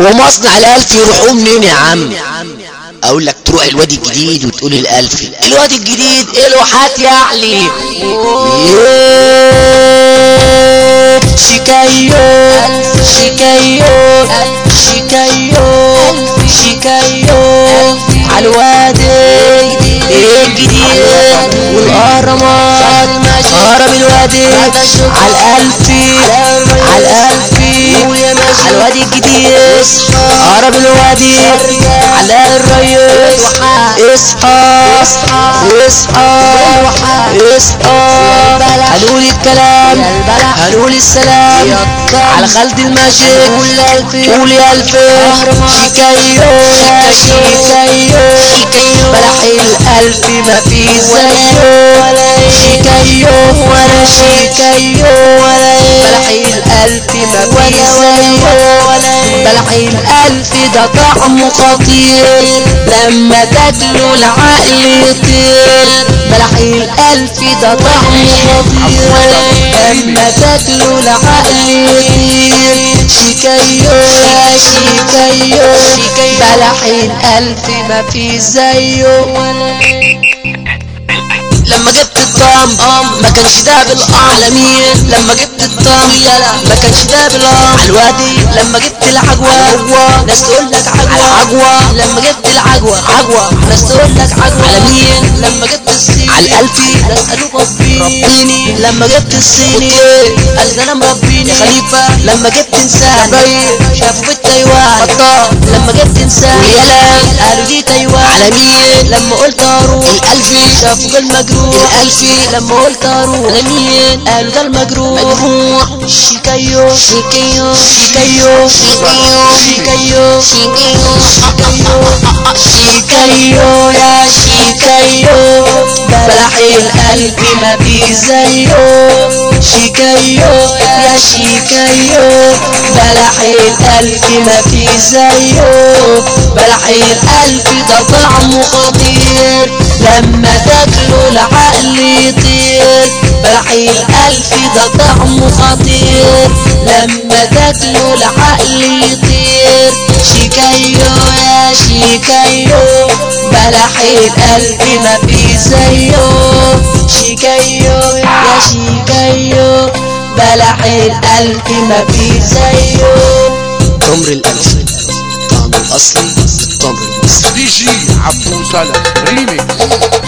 هو مصنع الالف يروحوا منين يا عم؟ أقول لك تروح الوادي الجديد وتقول الالفي الوادي الجديد إيه الواحات يعني؟ شكايو شكايو شكايو شكايو عالوادي الجديد والأهرامات هرب الوادي عالألفي عالألفي هرب الوادي على الريس. اصحى اصحى اصحى هنقول الكلام هنقول السلام. على خالد الماجد قول يا ألفين. شكايو شكايو بلح الألف ما في زيه شكايو ولا شكايو ولا بلح الألف ما في الألف ده طعمه خطير. لما تاكله العقل يطير. بلح الألف ده طعمه خطير. لما تاكله العقل يطير. شكايو يا شكايو بلح الألف ما في زيه جبت الطعم ما كانش ده بالعالمين. لما جبت الطعم ما كانش ده بالعالم الوادي لما جبت العجوة. ناس تقول لك عجوة. عجوة. لما جبت العجوة. عجوة. ناس تقول لك عجوة. على مين؟ لما جبت الصين على الألفي ناس قالوا ربيني. لما جبت الصيني. قال أنا مربيني. يا خليفة. لما جبت إنسان. شافوا في التايوان. لما جبت إنسان. ويلا قالوا دي تايوان. على مين؟ لما قلت أروح الألفي شافوا في المجروح الألفي لما قلت أروح على مين قالوا ده المجروح مجروح. شيكايو شيكايو. شيكايو. شيكايو. شيكايو. شيكايو. شيكايو يا شيكايو. بلح القلب ما في زيه شيكايو يا شيكايو. بلح القلب ما في بلح القلب ده طعمه خطير لما تاكله العقل يطير. بلح القلب ده طعمه خطير لما تاكله العقل يطير. شيكايو يا شيكايو بلح القلب ما في زيه شيكايو يا شيكايو بلح القلب ما في زيه تمر الالفي طعم الاصلي DJ Abdul Salam Remix.